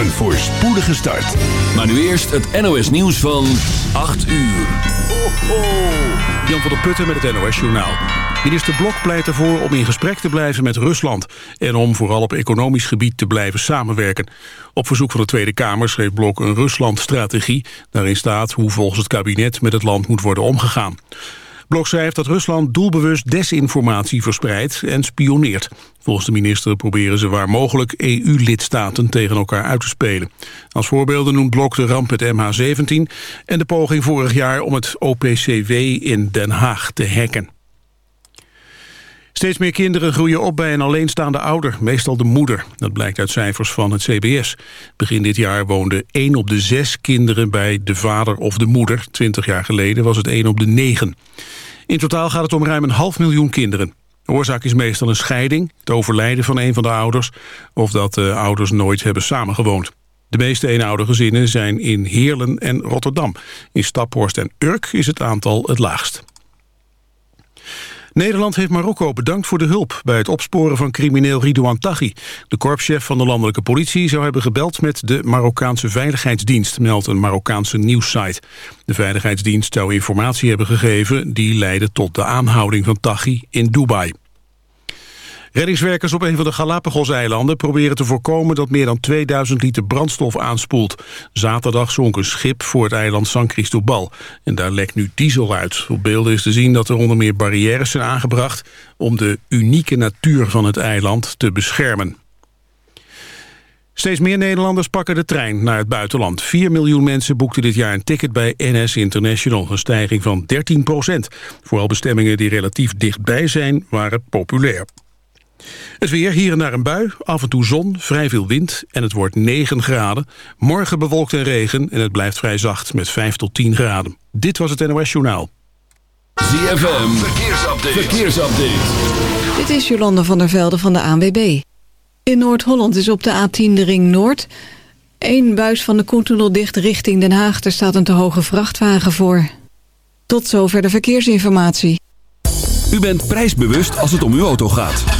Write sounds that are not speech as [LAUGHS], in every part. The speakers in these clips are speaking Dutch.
Een voorspoedige start. Maar nu eerst het NOS nieuws van 8 uur. Ho, ho. Jan van der Putten met het NOS Journaal. Minister Blok pleit ervoor om in gesprek te blijven met Rusland... en om vooral op economisch gebied te blijven samenwerken. Op verzoek van de Tweede Kamer schreef Blok een Rusland-strategie. Daarin staat hoe volgens het kabinet met het land moet worden omgegaan. Blok schrijft dat Rusland doelbewust desinformatie verspreidt en spioneert. Volgens de minister proberen ze waar mogelijk EU-lidstaten tegen elkaar uit te spelen. Als voorbeelden noemt Blok de ramp met MH17 en de poging vorig jaar om het OPCW in Den Haag te hacken. Steeds meer kinderen groeien op bij een alleenstaande ouder, meestal de moeder. Dat blijkt uit cijfers van het CBS. Begin dit jaar woonde 1 op de 6 kinderen bij de vader of de moeder. 20 jaar geleden was het 1 op de 9. In totaal gaat het om ruim een half miljoen kinderen. De oorzaak is meestal een scheiding, het overlijden van een van de ouders... of dat de ouders nooit hebben samengewoond. De meeste eenoudergezinnen zijn in Heerlen en Rotterdam. In Staphorst en Urk is het aantal het laagst. Nederland heeft Marokko bedankt voor de hulp bij het opsporen van crimineel Ridouan Taghi. De korpschef van de landelijke politie zou hebben gebeld met de Marokkaanse Veiligheidsdienst, meldt een Marokkaanse nieuwssite. De Veiligheidsdienst zou informatie hebben gegeven die leidde tot de aanhouding van Taghi in Dubai. Reddingswerkers op een van de Galapagos-eilanden proberen te voorkomen dat meer dan 2000 liter brandstof aanspoelt. Zaterdag zonk een schip voor het eiland San Cristobal en daar lekt nu diesel uit. Op beelden is te zien dat er onder meer barrières zijn aangebracht om de unieke natuur van het eiland te beschermen. Steeds meer Nederlanders pakken de trein naar het buitenland. 4 miljoen mensen boekten dit jaar een ticket bij NS International. Een stijging van 13 procent. Vooral bestemmingen die relatief dichtbij zijn, waren populair. Het weer, hier en daar een bui, af en toe zon, vrij veel wind en het wordt 9 graden. Morgen bewolkt en regen en het blijft vrij zacht met 5 tot 10 graden. Dit was het NOS Journaal. ZFM, verkeersupdate. verkeersupdate. Dit is Jolanda van der Velde van de ANWB. In Noord-Holland is op de A10 de Ring Noord... Eén buis van de Koentunnel dicht richting Den Haag. Er staat een te hoge vrachtwagen voor. Tot zover de verkeersinformatie. U bent prijsbewust als het om uw auto gaat.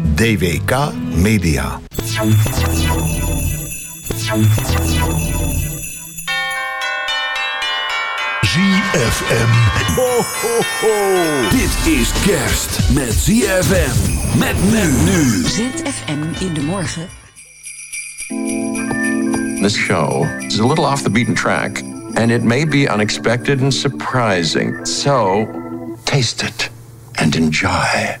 DWK Media. ZFM. Ho, ho, ho. Dit is kerst met ZFM. Met men nu. ZFM in de morgen. This show is a little off the beaten track, and it may be unexpected and surprising. So, taste it and enjoy.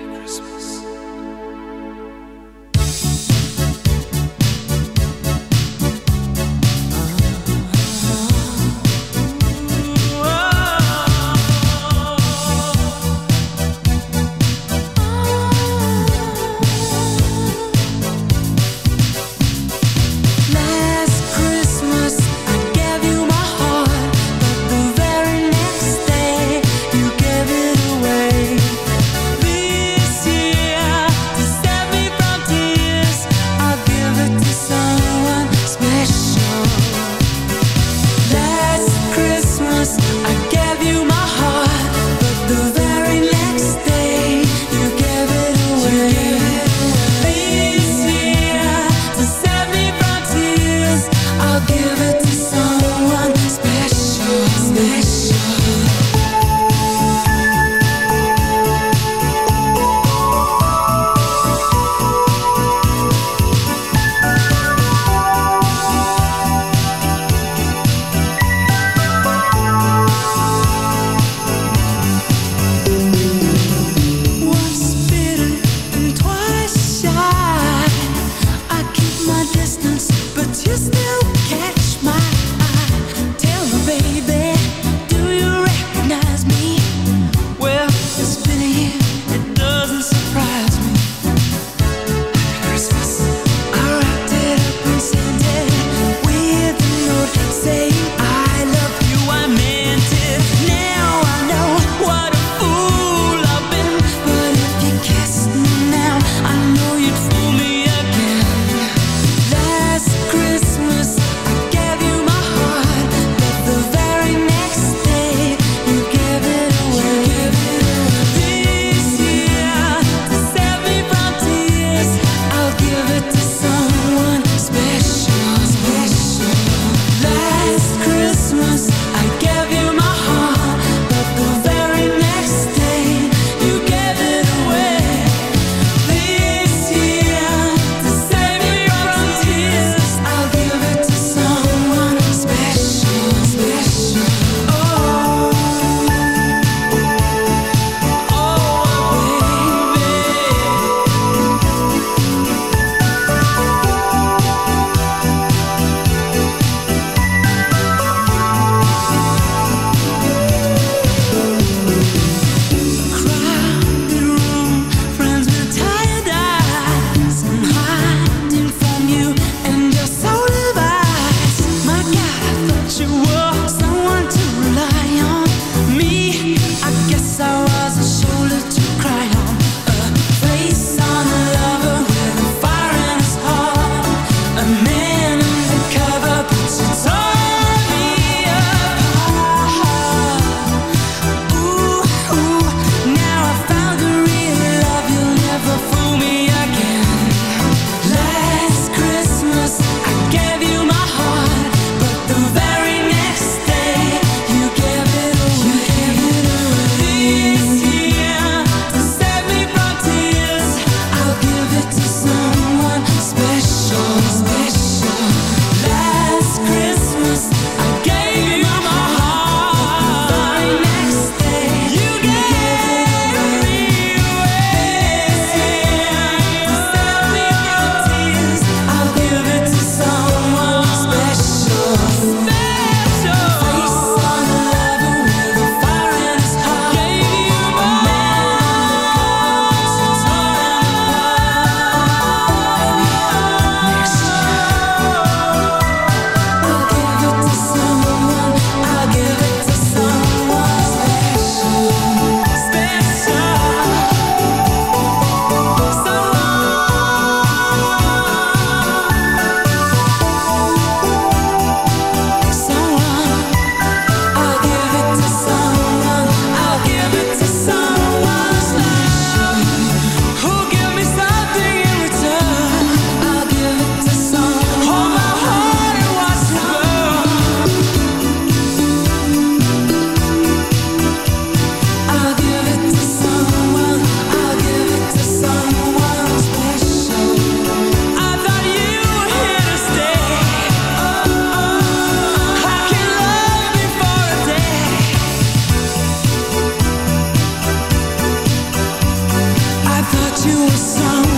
you a song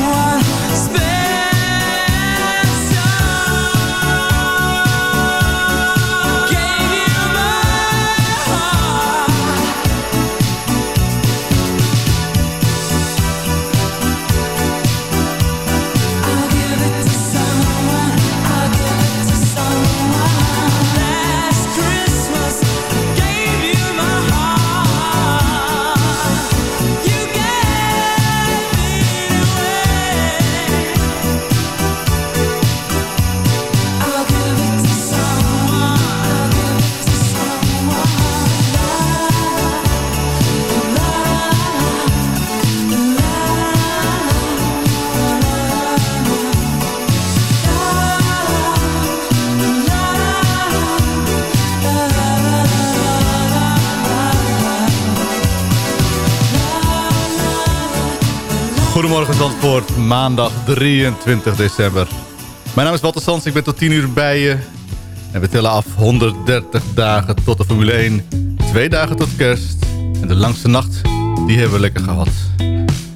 Zandvoort, maandag 23 december. Mijn naam is Walter Sans, ik ben tot 10 uur bij je. En we tellen af 130 dagen tot de Formule 1. 2 dagen tot kerst. En de langste nacht, die hebben we lekker gehad.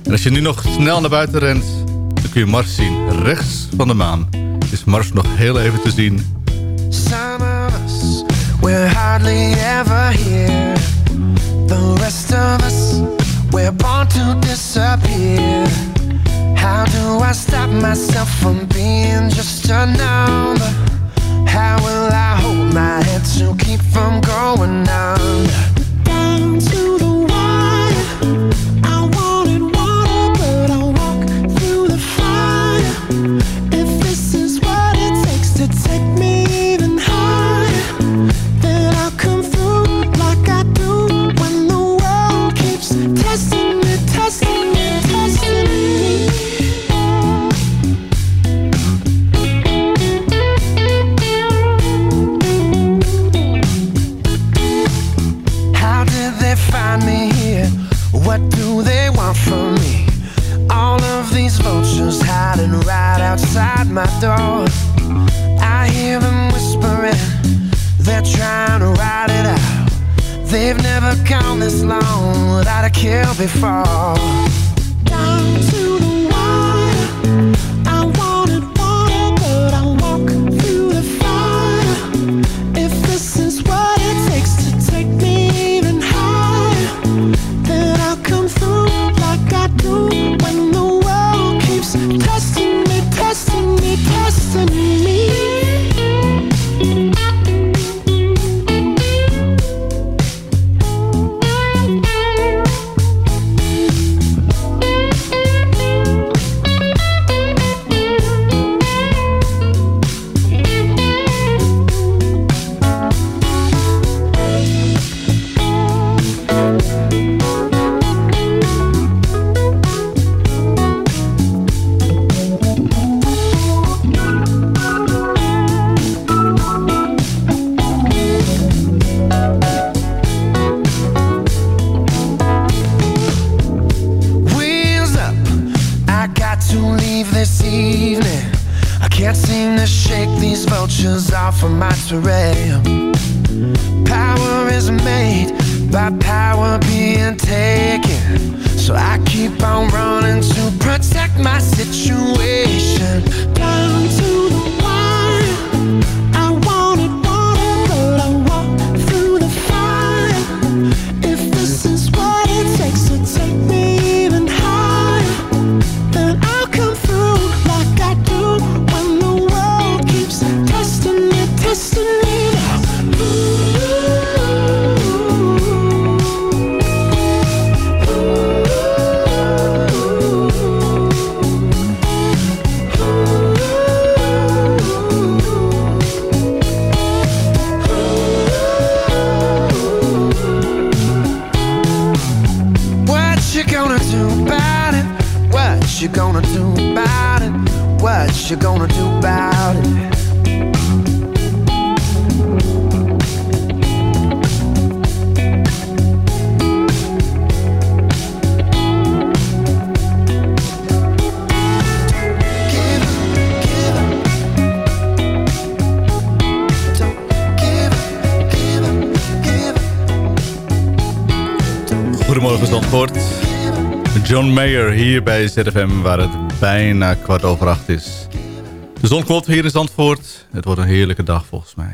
En als je nu nog snel naar buiten rent, dan kun je Mars zien. Rechts van de maan is Mars nog heel even te zien. Hardly ever here. The rest of us, we're to disappear. How do I stop myself from being just a number? How will I hold my head to keep from going under? hier bij ZFM waar het bijna kwart over acht is. De zon komt hier in Zandvoort. Het wordt een heerlijke dag volgens mij.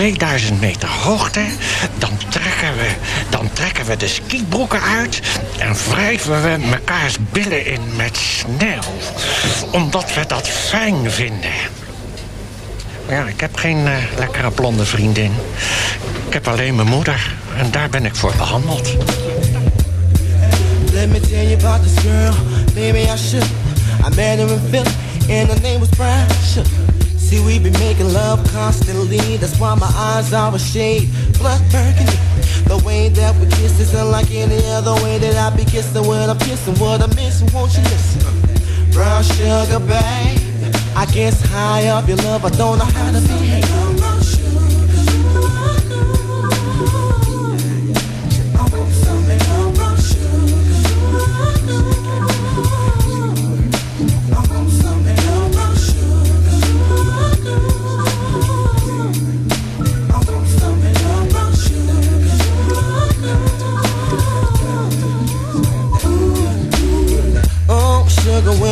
2000 meter hoogte, dan trekken we, dan trekken we de skibroeken uit... en wrijven we mekaars billen in met sneeuw. Omdat we dat fijn vinden. Maar ja, ik heb geen eh, lekkere blonde vriendin. Ik heb alleen mijn moeder. En daar ben ik voor behandeld. Let me tell you about this girl. Maybe I should. I met her in Philly, and her name was Brian. See, we be making love constantly. That's why my eyes are a shade blood burgundy. The way that we kiss is unlike any other way that I be kissing when I'm kissing. What I'm missing, won't you listen? Brown sugar, babe. I guess high up your love, I don't know how to behave.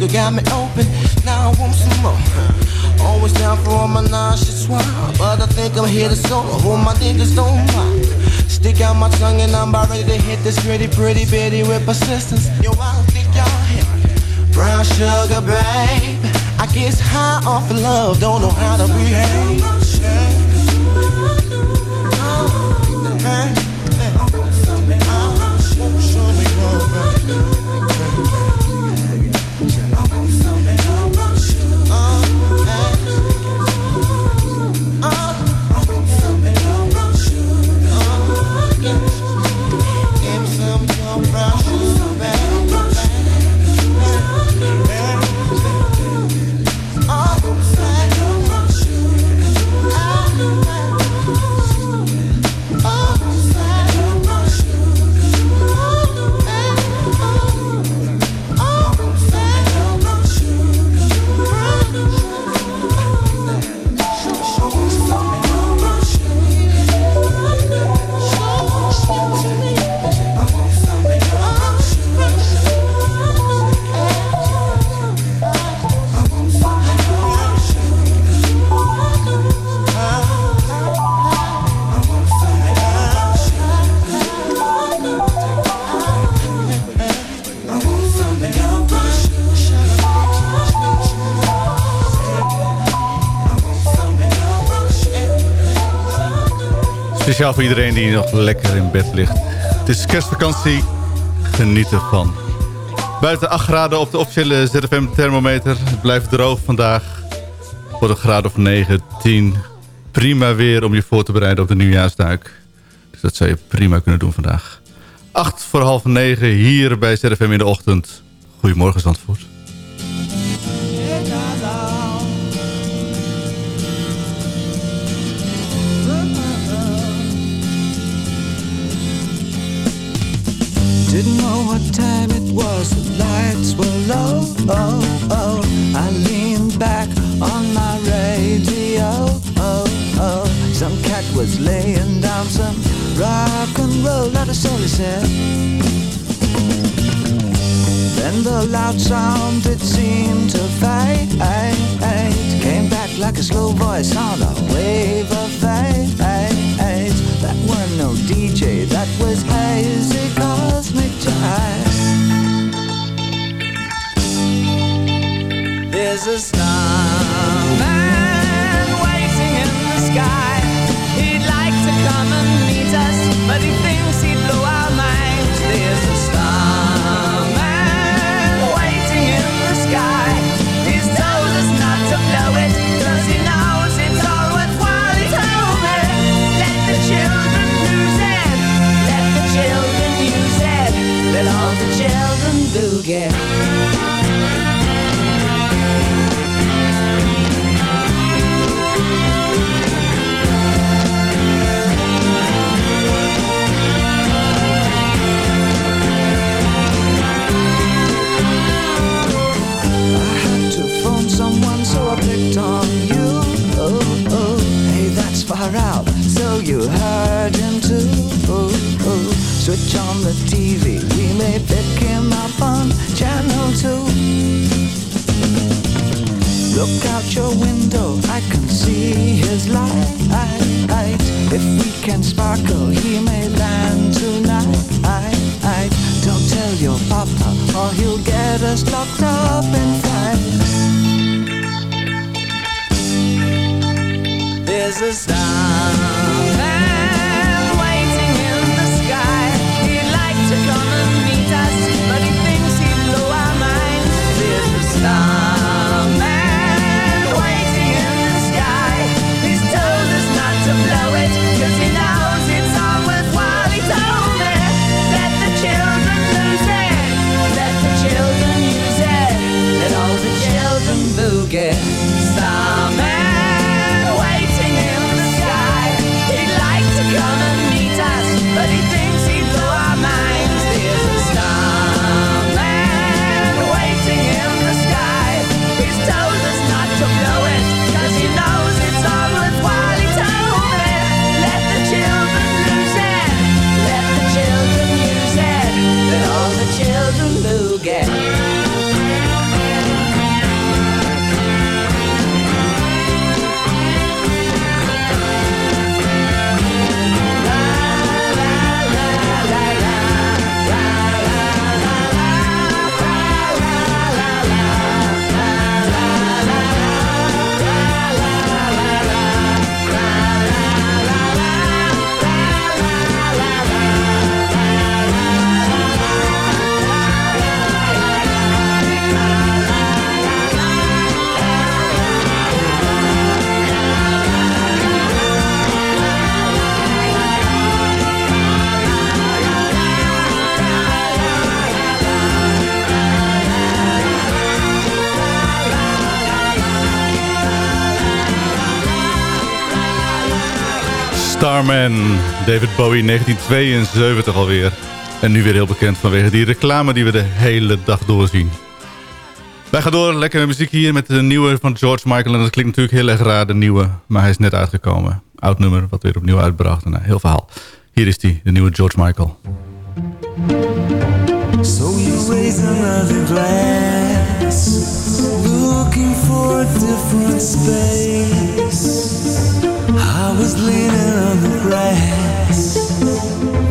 Sugar got me open. Now I want some more. Always down for all my nauseous swine, but I think I'm here to solo. Hold my niggas don't mind. Stick out my tongue and I'm about ready to hit this pretty, pretty bitty with persistence. Yo, I don't think y'all me. Brown sugar, babe. I guess high off of love, don't know how to behave. Speciaal voor iedereen die nog lekker in bed ligt. Het is kerstvakantie. Geniet ervan. Buiten 8 graden op de officiële ZFM thermometer. Het blijft droog vandaag. Voor een graad of 9, 10. Prima weer om je voor te bereiden op de nieuwjaarsduik. Dus dat zou je prima kunnen doen vandaag. 8 voor half 9 hier bij ZFM in de ochtend. Goedemorgen Zandvoort. What time it was, the lights were low. Oh, oh. I leaned back on my radio. Oh, oh. Some cat was laying down some rock and roll, not a soul said. Then the loud sound it seemed to fade. Came back like a slow voice on a wave of fate. That were no DJ, that was hazy cosmic jive. There's a starman waiting in the sky. He'd like to come and meet us, but he thinks he'd blow our minds. There's a all the children boogie. I had to phone someone, so I picked on you. Oh, oh, oh. hey, that's far out. So you heard switch on the TV. We may pick him up on channel two. Look out your window, I can see his light. If we can sparkle, he may land tonight. Don't tell your papa, or he'll get us locked up in fight. There's a starman Starman, David Bowie, 1972 alweer. En nu weer heel bekend vanwege die reclame die we de hele dag doorzien. Wij gaan door, lekker muziek hier met de nieuwe van George Michael. En dat klinkt natuurlijk heel erg raar, de nieuwe. Maar hij is net uitgekomen. Oud nummer, wat weer opnieuw uitbracht. Nou, heel verhaal. Hier is die, de nieuwe George Michael. So you raise another glass, looking for. Was leaning on the grass,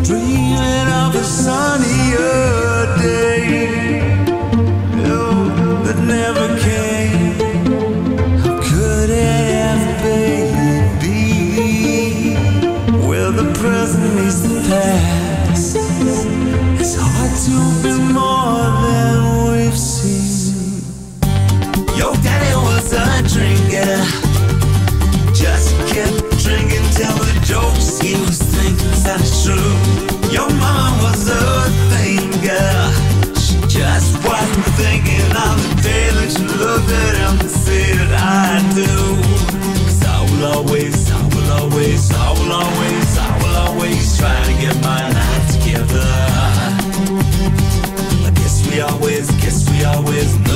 dreaming of a sunnier day. That never came. How could it be the present meets the past? It's hard to be sounded true. Your mom was a thinker. She just wasn't thinking on the day that looked at him and said, I do. 'Cause I will always, I will always, I will always, I will always try to get my life together. I guess we always, guess kept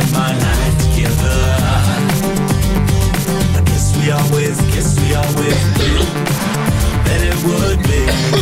to my together. I guess we always, guess we always knew that it would be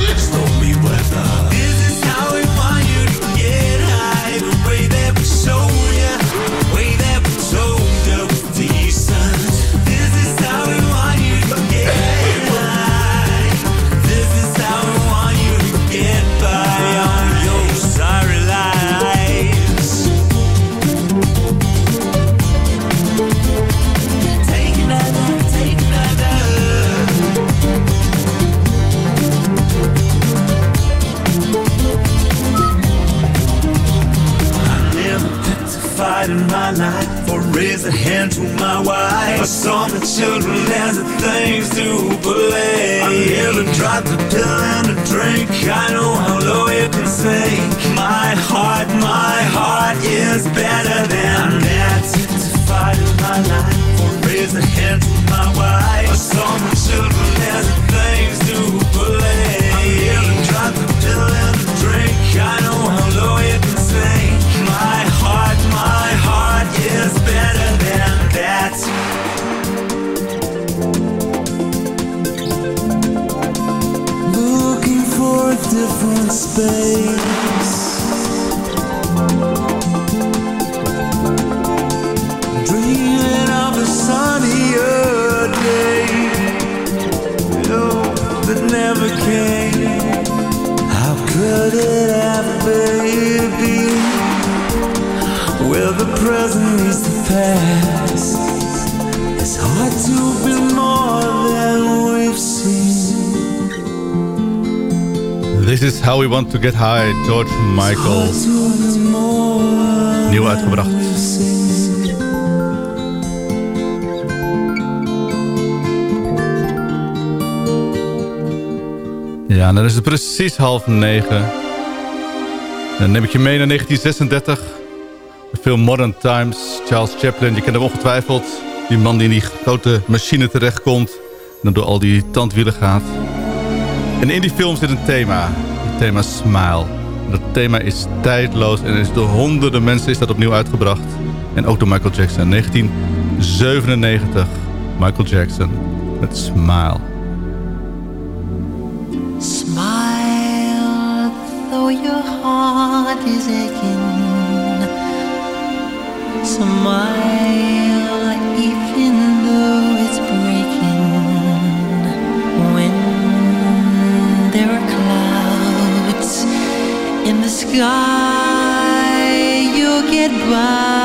a hand to my wife. I saw the children as the things to believe. I never dropped a pill and a drink. I know how low you can sink. My heart, my heart is better than that. A fight in my life or raised a hand to my wife. I saw the children as the things present meets the past. It's hard to be This is how we want to get high, George Michael. Nieuw uitgebracht. Ja, dan is het precies half negen. Dan neem ik je mee naar 1936. De film Modern Times. Charles Chaplin, je kent hem ongetwijfeld. Die man die in die grote machine terechtkomt. En dan door al die tandwielen gaat. En in die film zit een thema. Thema Smile. Dat thema is tijdloos en is door honderden mensen is dat opnieuw uitgebracht. En ook door Michael Jackson. 1997. Michael Jackson met Smile. Is aching. Smile, though it's in the sky, you'll get by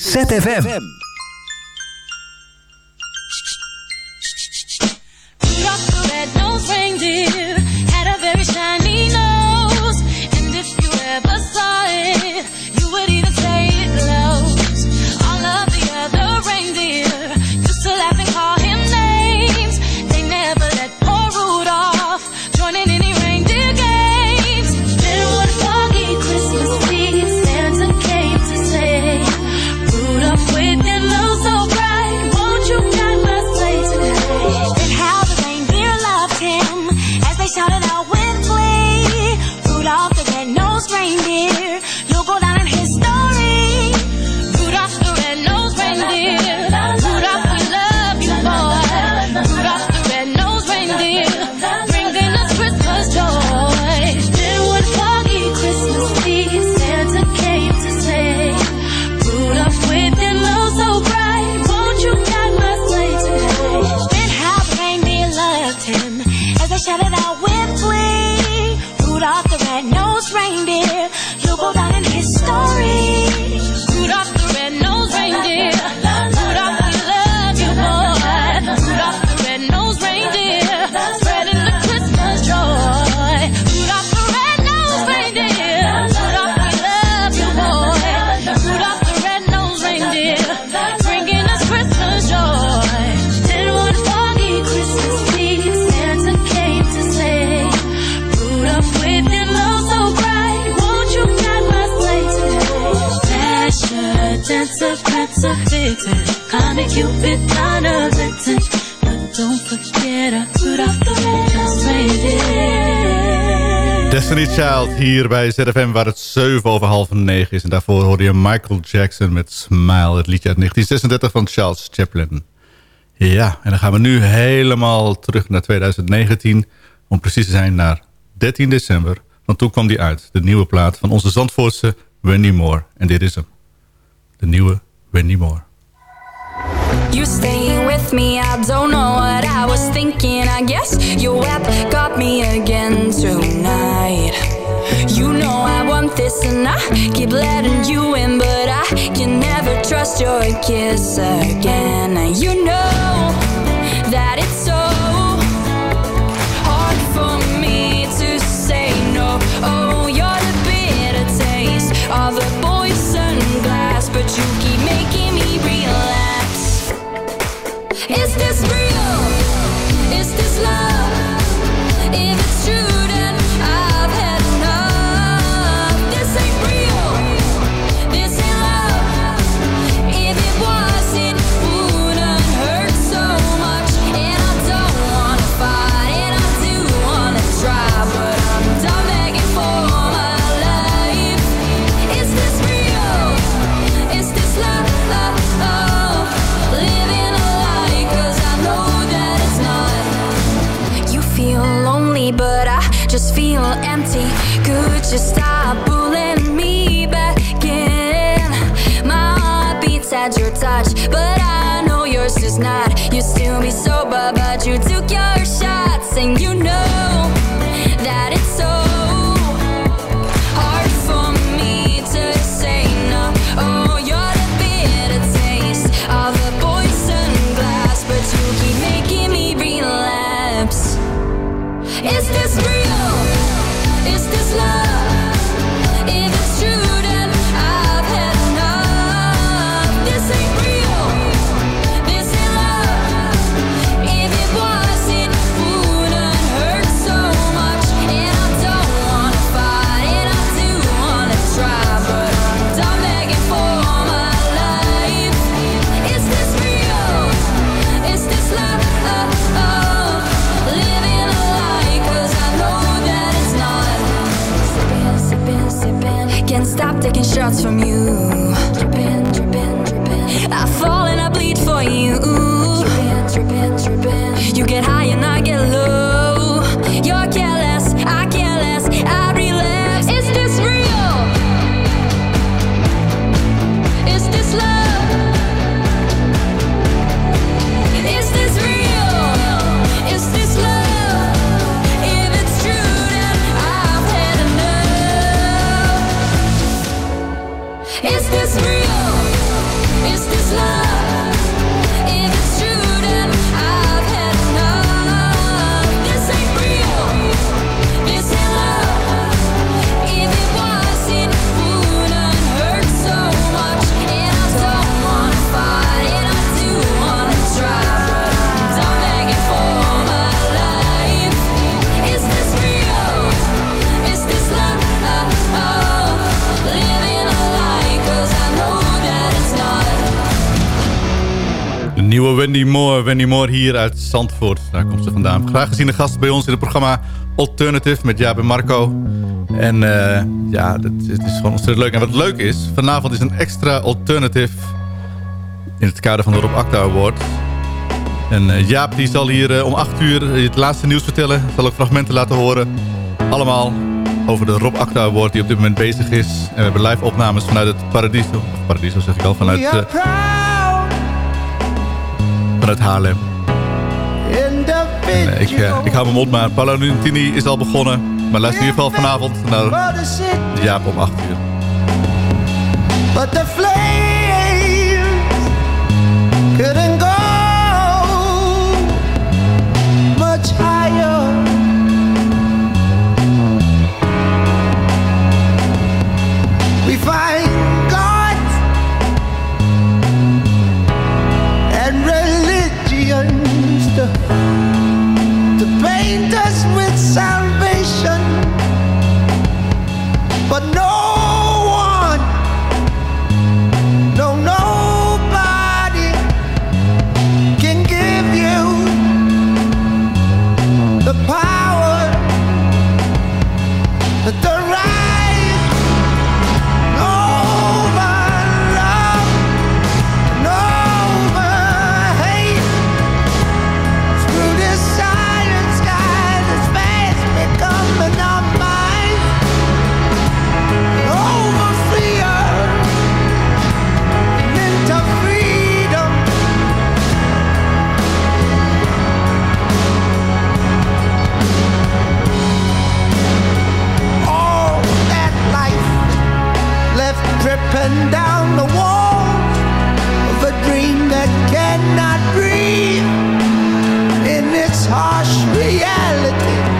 ZFM. Destiny Child hier bij ZFM waar het 7 over half 9 is. En daarvoor hoorde je Michael Jackson met Smile, het liedje uit 1936 van Charles Chaplin. Ja, en dan gaan we nu helemaal terug naar 2019. Om precies te zijn naar 13 december. Want toen kwam die uit, de nieuwe plaat van onze Zandvoortse Wendy Moore. En dit is hem. De nieuwe Wendy Moore. You stay yes, your web got me again tonight. You know I want this and I keep letting you in, but I can never trust your kiss again. You know. Not. You still be sober, but you took your shots, and you know Wendy Moore. Hier uit Zandvoort. Daar komt ze vandaan. Graag gezien de gast bij ons in het programma Alternative met Jaap en Marco. En eh, ja, dat, het is gewoon ontzettend leuk. En wat leuk is, vanavond is een extra Alternative in het kader van de Rob Acta Award. En eh, Jaap die zal hier eh, om 8 uur het laatste nieuws vertellen. Zal ook fragmenten laten horen. Allemaal over de Rob Acta Award die op dit moment bezig is. En we hebben live opnames vanuit het Paradiso. Paradiso zeg ik al, vanuit, vanuit Haarlem. En, eh, ik, eh, ik hou mijn mond maar. Paolo Nutini is al begonnen. Maar luister in ieder geval vanavond naar Jaap om 8 uur. But the flames couldn't go much higher. We find paint us with salvation, down the of a dream that cannot breathe in its harsh reality.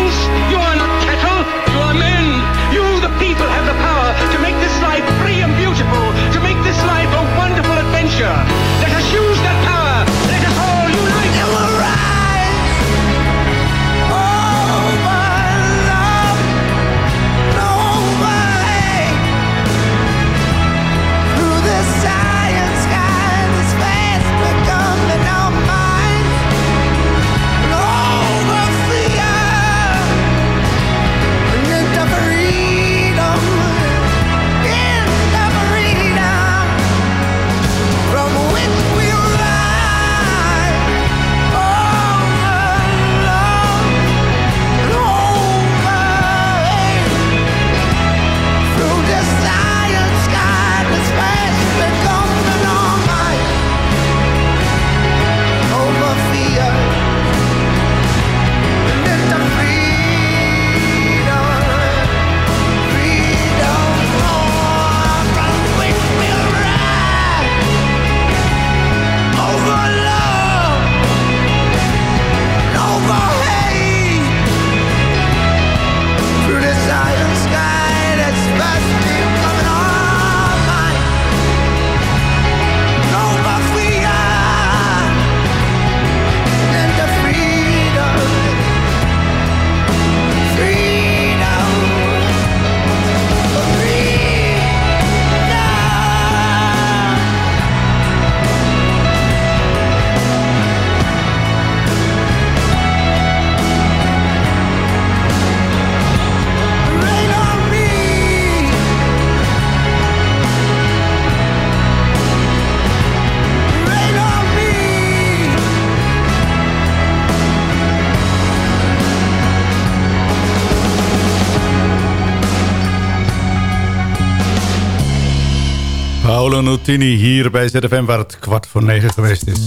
Paolo Nutini hier bij ZFM waar het kwart voor negen geweest is.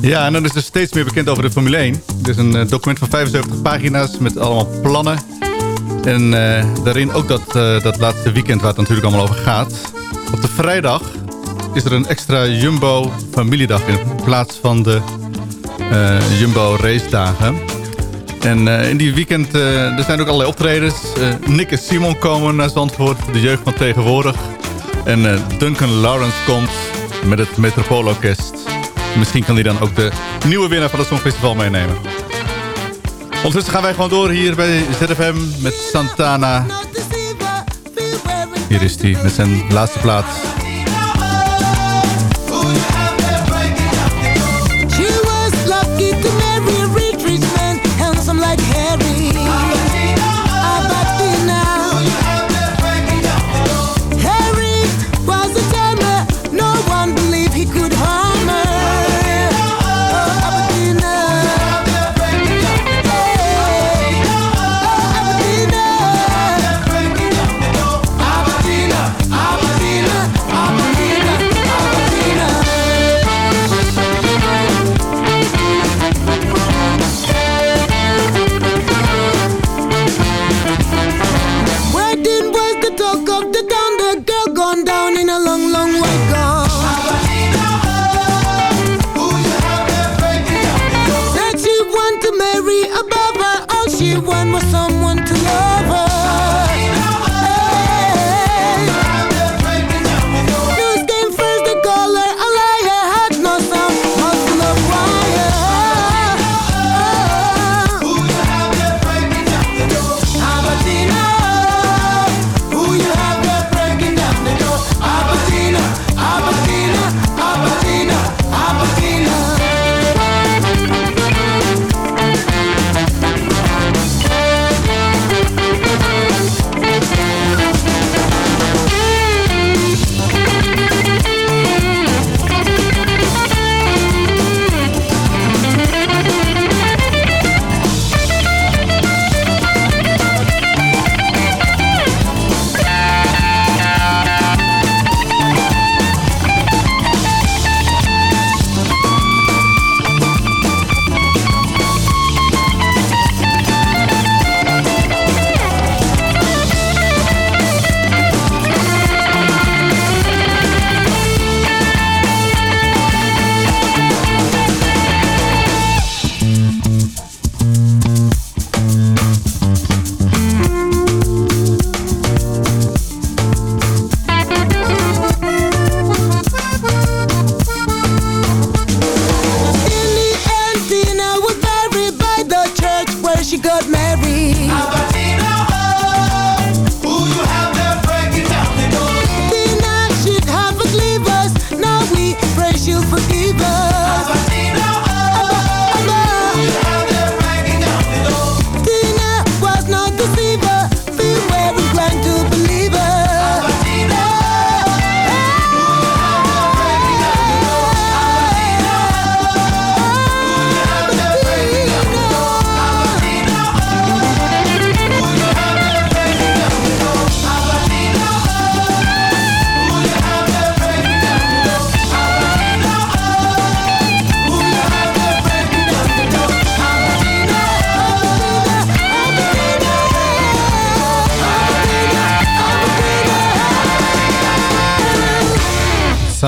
Ja, en dan is er steeds meer bekend over de Formule 1. Het is een eh, document van 75 pagina's met allemaal plannen. En eh, daarin ook dat, eh, dat laatste weekend waar het natuurlijk allemaal over gaat. Op de vrijdag is er een extra Jumbo familiedag in plaats van de Jumbo race dagen. En in die weekend, eh, er zijn ook allerlei optredens. Nick en Simon komen naar Zandvoort, de jeugd van tegenwoordig. En eh, Duncan Lawrence komt met het Metropoolorkest. Misschien kan hij dan ook de nieuwe winnaar van het Songfestival meenemen. Ondertussen gaan wij gewoon door hier bij ZFM met Santana. Hier is hij met zijn laatste plaat. Her. All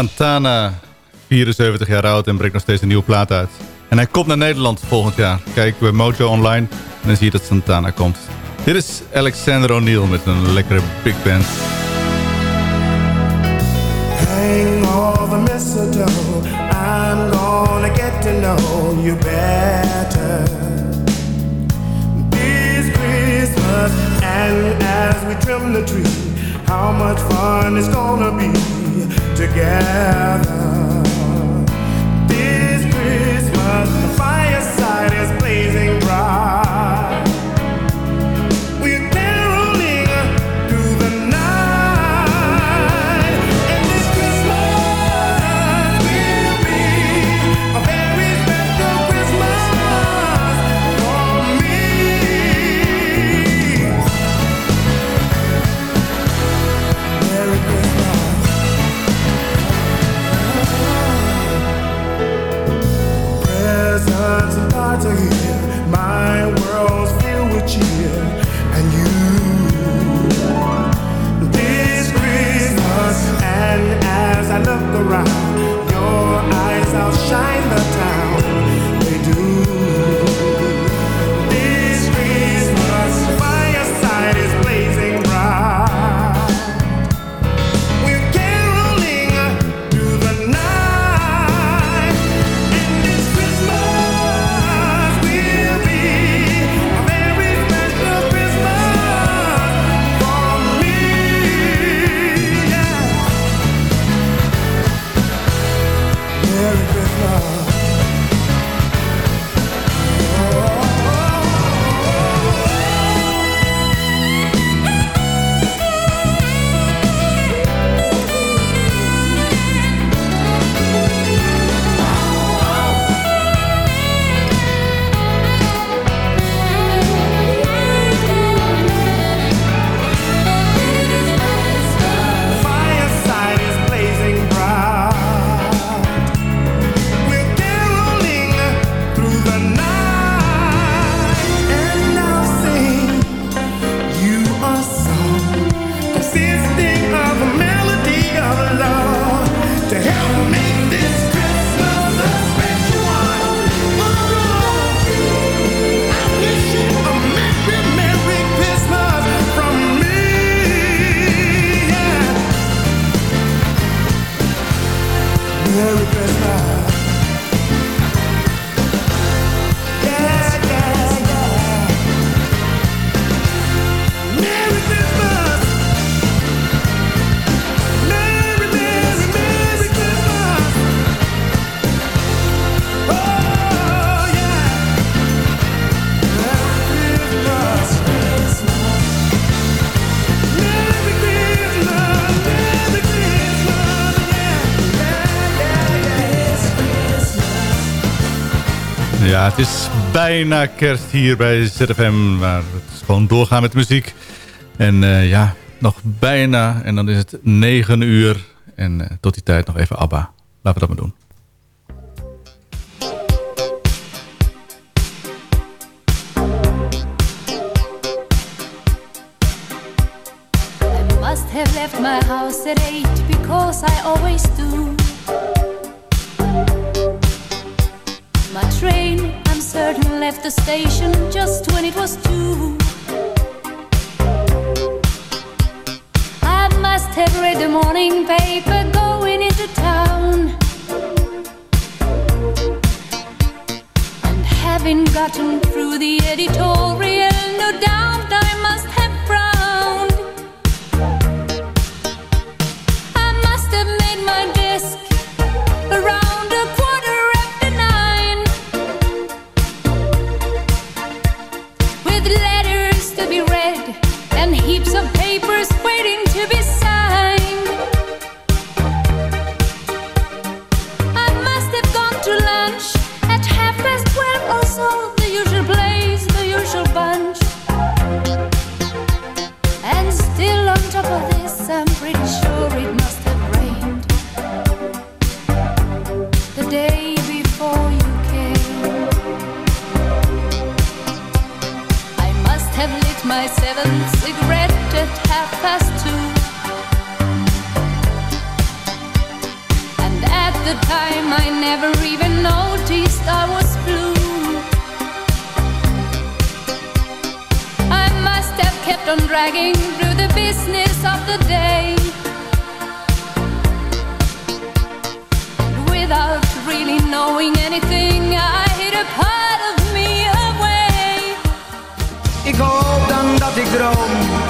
Santana, 74 jaar oud en brengt nog steeds een nieuwe plaat uit. En hij komt naar Nederland volgend jaar. Kijk bij Mojo Online en dan zie je dat Santana komt. Dit is Alexander O'Neill met een lekkere big band. Hang all the mistletoe. I'm gonna get to know you better this Christmas. And as we trim the tree, how much fun it's gonna be together. 갑자기 Ja, het is bijna kerst hier bij ZFM. Maar het is gewoon doorgaan met muziek. En eh, ja, nog bijna. En dan is het 9 uur. En eh, tot die tijd nog even ABBA. Laten we dat maar doen. Left the station just when it was two. I must have read the morning paper going into town. And having gotten through the editorial, cigarette at half past two. time I never even noticed I was blue. I must have kept on dragging through the business of the day. Without really knowing anything, I hid a part of me away. Ik hoop dan dat ik droom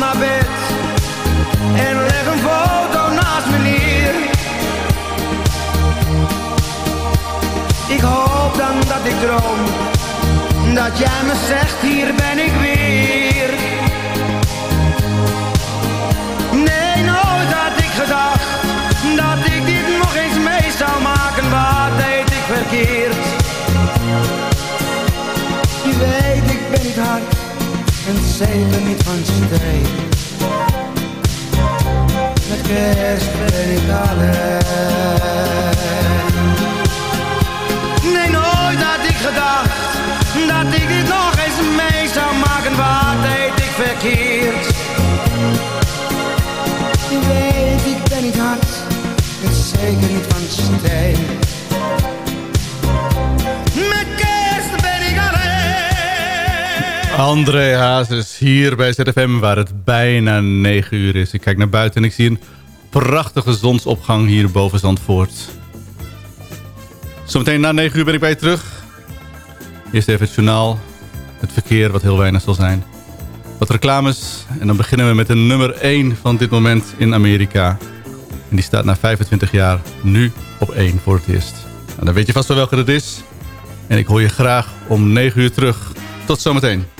Naar bed en leg een foto naast me neer. Ik hoop dan dat ik droom, dat jij me zegt hier ben ik weer. Nee, nooit had ik gedacht, dat ik dit nog eens mee zou maken. Wat deed ik verkeerd? Je weet, ik ben niet hard en zeker niet van steen. Met kerst ben ik alleen. Nee, nooit had ik gedacht dat ik dit nog eens mee zou maken. Wat deed ik verkeerd? Je weet, ik ben niet hard en zeker niet van steen. [LAUGHS] André Hazes hier bij ZFM waar het bijna 9 uur is. Ik kijk naar buiten en ik zie een prachtige zonsopgang hier boven Zandvoort. Zometeen na 9 uur ben ik bij je terug. Eerst even het journaal, het verkeer wat heel weinig zal zijn. Wat reclames en dan beginnen we met de nummer 1 van dit moment in Amerika. En die staat na 25 jaar nu op 1 voor het eerst. Nou, dan weet je vast wel welke het is. En ik hoor je graag om 9 uur terug. Tot zometeen.